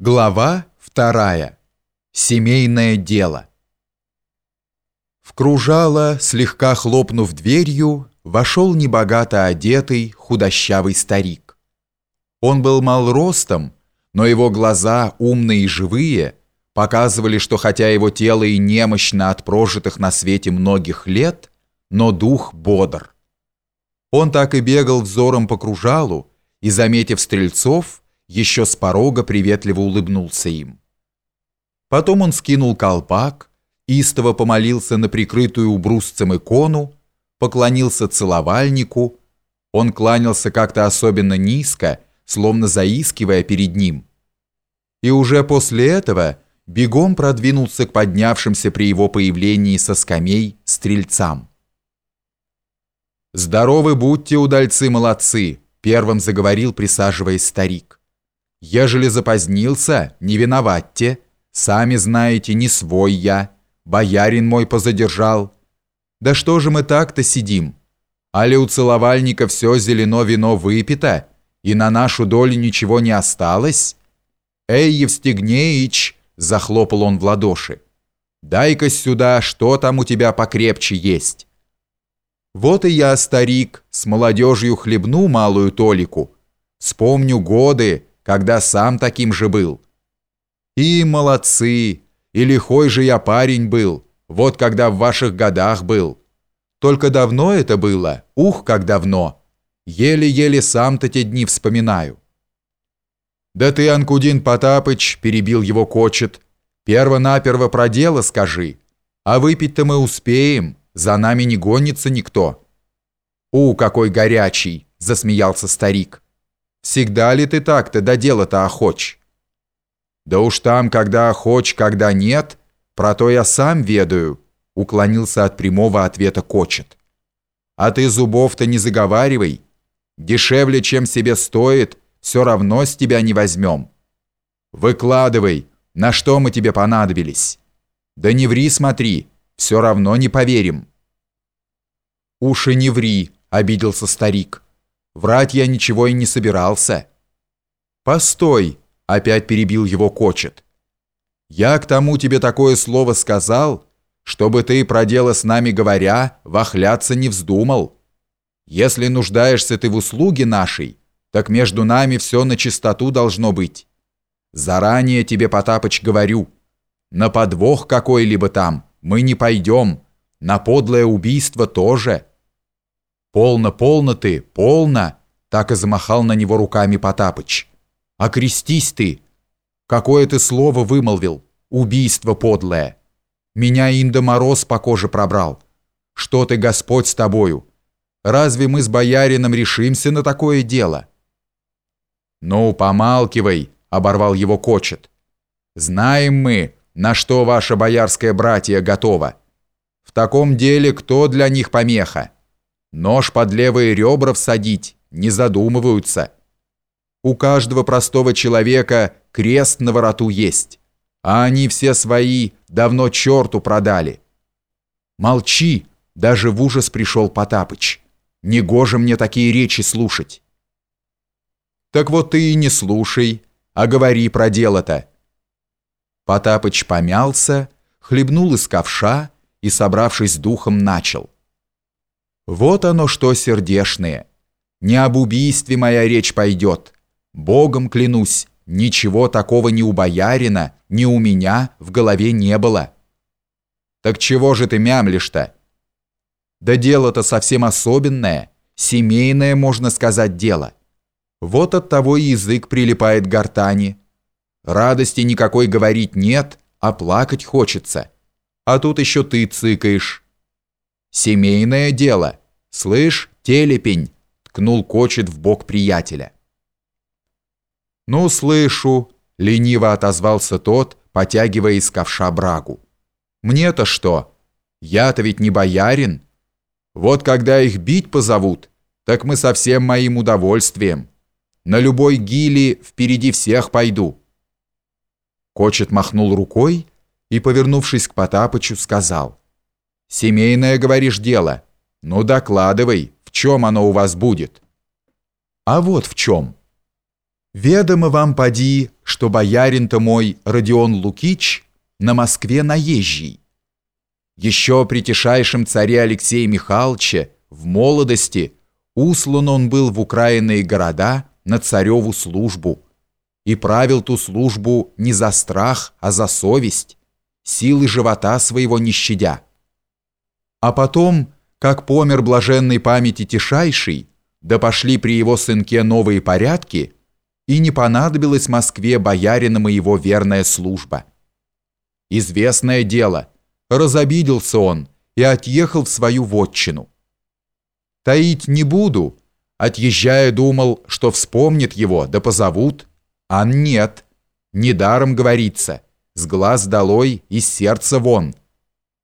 Глава вторая. Семейное дело. В кружало, слегка хлопнув дверью, вошел небогато одетый, худощавый старик. Он был мал ростом, но его глаза, умные и живые, показывали, что хотя его тело и немощно от прожитых на свете многих лет, но дух бодр. Он так и бегал взором по кружалу, и, заметив стрельцов, еще с порога приветливо улыбнулся им. Потом он скинул колпак, истово помолился на прикрытую убрусцем икону, поклонился целовальнику, он кланялся как-то особенно низко, словно заискивая перед ним. И уже после этого бегом продвинулся к поднявшимся при его появлении со скамей стрельцам. «Здоровы будьте, удальцы молодцы!» — первым заговорил, присаживаясь старик. Ежели запозднился, не виноватьте. Сами знаете, не свой я. Боярин мой позадержал. Да что же мы так-то сидим? Али у целовальника все зелено вино выпито, и на нашу долю ничего не осталось? Эй, Евстигнеич, захлопал он в ладоши. Дай-ка сюда, что там у тебя покрепче есть. Вот и я, старик, с молодежью хлебну малую толику. Вспомню годы, когда сам таким же был. И молодцы, и лихой же я парень был, вот когда в ваших годах был. Только давно это было, ух, как давно. Еле-еле сам-то те дни вспоминаю. Да ты, Анкудин Потапыч, перебил его кочет, перво-наперво про дело скажи, а выпить-то мы успеем, за нами не гонится никто. У, какой горячий, засмеялся старик. Всегда ли ты так-то до дела-то охоч? Да уж там, когда охоч, когда нет, про то я сам ведаю, уклонился от прямого ответа Кочет. А ты зубов-то не заговаривай. Дешевле, чем себе стоит, все равно с тебя не возьмем. Выкладывай, на что мы тебе понадобились. Да не ври, смотри, все равно не поверим. Уши не ври, обиделся старик. Врать я ничего и не собирался. Постой, опять перебил его Кочет. Я к тому тебе такое слово сказал, чтобы ты про дело с нами говоря, вахляться не вздумал. Если нуждаешься ты в услуге нашей, так между нами все на чистоту должно быть. Заранее тебе, Потапыч, говорю, на подвох какой-либо там мы не пойдем, на подлое убийство тоже. «Полно, полно ты, полно!» Так и замахал на него руками Потапыч. «Окрестись ты! Какое ты слово вымолвил? Убийство подлое! Меня Инда Мороз по коже пробрал. Что ты, Господь, с тобою? Разве мы с боярином решимся на такое дело?» «Ну, помалкивай!» — оборвал его Кочет. «Знаем мы, на что ваше боярское братье готово. В таком деле кто для них помеха?» Нож под левые ребра всадить, не задумываются. У каждого простого человека крест на вороту есть, а они все свои давно черту продали. Молчи, даже в ужас пришел Потапыч. Негоже мне такие речи слушать. Так вот ты и не слушай, а говори про дело-то. Потапыч помялся, хлебнул из ковша и, собравшись духом, начал. Вот оно что сердешное. Не об убийстве моя речь пойдет. Богом клянусь, ничего такого ни у боярина, ни у меня в голове не было. Так чего же ты мямлишь-то? Да дело-то совсем особенное, семейное, можно сказать, дело. Вот от того и язык прилипает к гортани. Радости никакой говорить нет, а плакать хочется. А тут еще ты цыкаешь. Семейное дело. Слышь, телепень, ткнул кочет в бок приятеля. Ну, слышу, лениво отозвался тот, потягивая из ковша брагу. Мне-то что? Я-то ведь не боярин. Вот когда их бить позовут, так мы со всем моим удовольствием. На любой гили впереди всех пойду. Кочет махнул рукой и, повернувшись к Потапычу, сказал. «Семейное, говоришь, дело. Ну, докладывай, в чем оно у вас будет?» «А вот в чем». Ведомо вам поди, что боярин-то мой Родион Лукич на Москве наезжий. Еще при тишайшем царе Алексея Михайловича в молодости услан он был в украинные города на цареву службу и правил ту службу не за страх, а за совесть, силы живота своего не щадя. А потом, как помер блаженной памяти Тишайший, да пошли при его сынке новые порядки, и не понадобилась Москве боярина моего верная служба. Известное дело, разобиделся он и отъехал в свою вотчину. Таить не буду, отъезжая думал, что вспомнит его, да позовут, а нет, недаром говорится, с глаз долой и сердца вон –